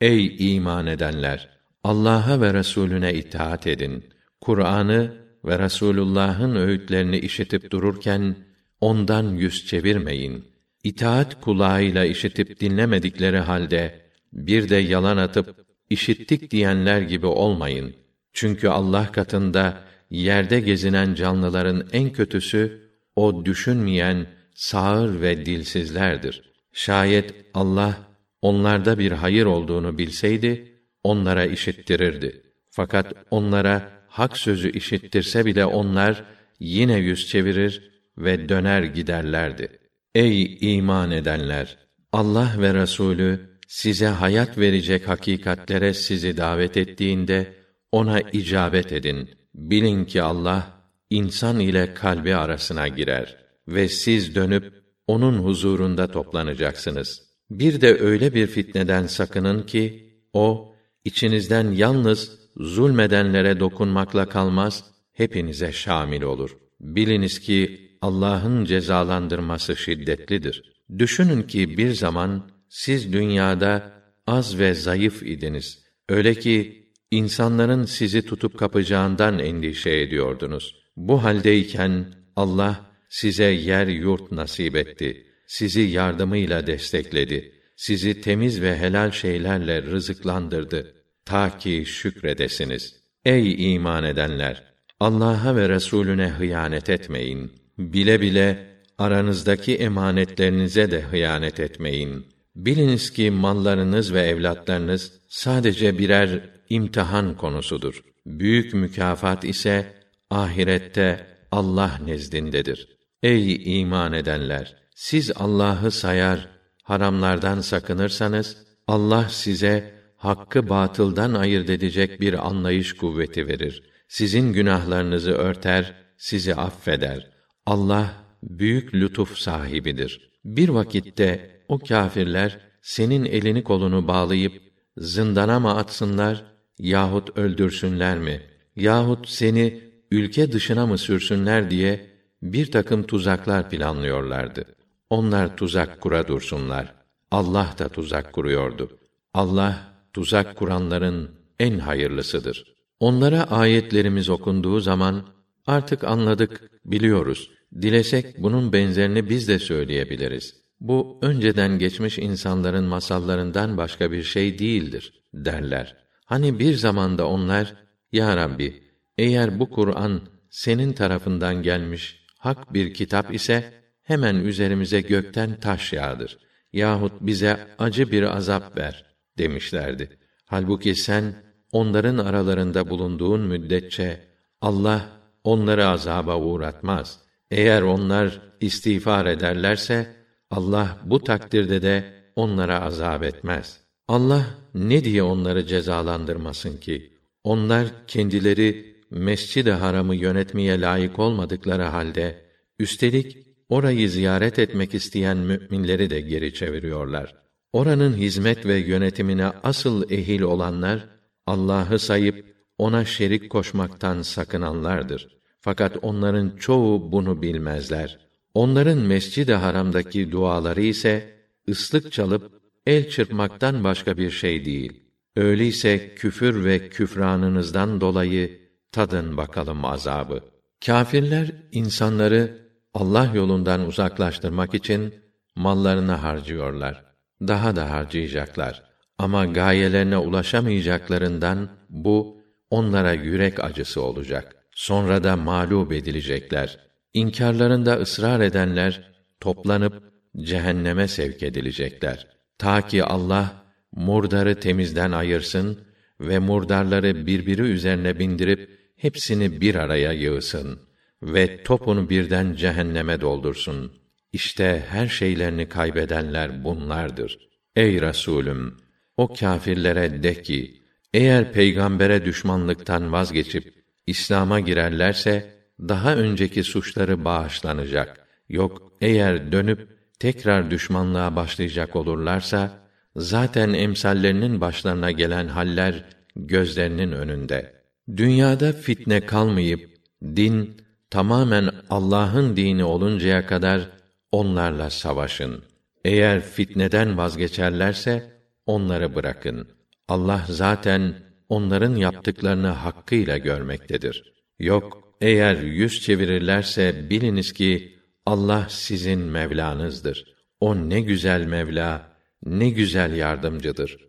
Ey iman edenler! Allah'a ve Resulüne itaat edin. Kur'an'ı ve Resulullah'ın öğütlerini işitip dururken ondan yüz çevirmeyin. İtaat kulağıyla işitip dinlemedikleri halde bir de yalan atıp işittik diyenler gibi olmayın. Çünkü Allah katında yerde gezinen canlıların en kötüsü o düşünmeyen sağır ve dilsizlerdir. Şayet Allah onlarda bir hayır olduğunu bilseydi onlara işittirirdi. Fakat onlara hak sözü işittirse bile onlar yine yüz çevirir ve döner giderlerdi. Ey iman edenler! Allah ve Resulü size hayat verecek hakikatlere sizi davet ettiğinde ona icabet edin. Bilin ki Allah insan ile kalbi arasına girer ve siz dönüp onun huzurunda toplanacaksınız. Bir de öyle bir fitneden sakının ki o içinizden yalnız zulmedenlere dokunmakla kalmaz, hepinize şamil olur. Biliniz ki Allah'ın cezalandırması şiddetlidir. Düşünün ki bir zaman siz dünyada az ve zayıf idiniz. Öyle ki insanların sizi tutup kapacağından endişe ediyordunuz. Bu haldeyken Allah size yer yurt nasip etti. Sizi yardımıyla destekledi. Sizi temiz ve helal şeylerle rızıklandırdı ta ki şükredesiniz. Ey iman edenler! Allah'a ve Resulüne hıyanet etmeyin. Bile bile aranızdaki emanetlerinize de hıyanet etmeyin. Biliniz ki mallarınız ve evlatlarınız sadece birer imtihan konusudur. Büyük mükafat ise ahirette Allah nezdindedir. Ey iman edenler! Siz Allah'ı sayar, haramlardan sakınırsanız, Allah size hakkı batıldan ayırt edecek bir anlayış kuvveti verir. Sizin günahlarınızı örter, sizi affeder. Allah büyük lütuf sahibidir. Bir vakitte o kâfirler senin elini kolunu bağlayıp zindana mı atsınlar yahut öldürsünler mi yahut seni ülke dışına mı sürsünler diye bir takım tuzaklar planlıyorlardı. Onlar tuzak kura dursunlar. Allah da tuzak kuruyordu. Allah tuzak kuranların en hayırlısıdır. Onlara ayetlerimiz okunduğu zaman artık anladık, biliyoruz. Dilesek bunun benzerini biz de söyleyebiliriz. Bu önceden geçmiş insanların masallarından başka bir şey değildir derler. Hani bir zamanda onlar ya Rabbi eğer bu Kur'an senin tarafından gelmiş hak bir kitap ise hemen üzerimize gökten taş yağdır yahut bize acı bir azap ver demişlerdi. Halbuki sen onların aralarında bulunduğun müddetçe Allah onları azaba uğratmaz. Eğer onlar istiğfar ederlerse Allah bu takdirde de onlara azap etmez. Allah ne diye onları cezalandırmasın ki? Onlar kendileri Mescid-i Haram'ı yönetmeye layık olmadıkları halde üstelik orayı ziyaret etmek isteyen müminleri de geri çeviriyorlar. Oranın hizmet ve yönetimine asıl ehil olanlar Allah'ı sayıp ona şerik koşmaktan sakınanlardır. Fakat onların çoğu bunu bilmezler. Onların Mescid-i Haram'daki duaları ise ıslık çalıp el çırpmaktan başka bir şey değil. Öyleyse küfür ve küfranınızdan dolayı tadın bakalım azabı. Kâfirler insanları Allah yolundan uzaklaştırmak için mallarını harcıyorlar daha da harcayacaklar. Ama gayelerine ulaşamayacaklarından bu onlara yürek acısı olacak. Sonra da mağlup edilecekler. İnkarlarında ısrar edenler toplanıp cehenneme sevk edilecekler. Ta ki Allah murdarı temizden ayırsın ve murdarları birbiri üzerine bindirip hepsini bir araya yığsın ve topunu birden cehenneme doldursun. İşte her şeylerini kaybedenler bunlardır. Ey Resulüm, o kâfirlere de ki, eğer peygambere düşmanlıktan vazgeçip İslam'a girerlerse daha önceki suçları bağışlanacak. Yok eğer dönüp tekrar düşmanlığa başlayacak olurlarsa zaten emsallerinin başlarına gelen haller gözlerinin önünde. Dünyada fitne kalmayıp din tamamen Allah'ın dini oluncaya kadar onlarla savaşın. Eğer fitneden vazgeçerlerse onları bırakın. Allah zaten onların yaptıklarını hakkıyla görmektedir. Yok, eğer yüz çevirirlerse biliniz ki Allah sizin Mevlanızdır. O ne güzel Mevla, ne güzel yardımcıdır.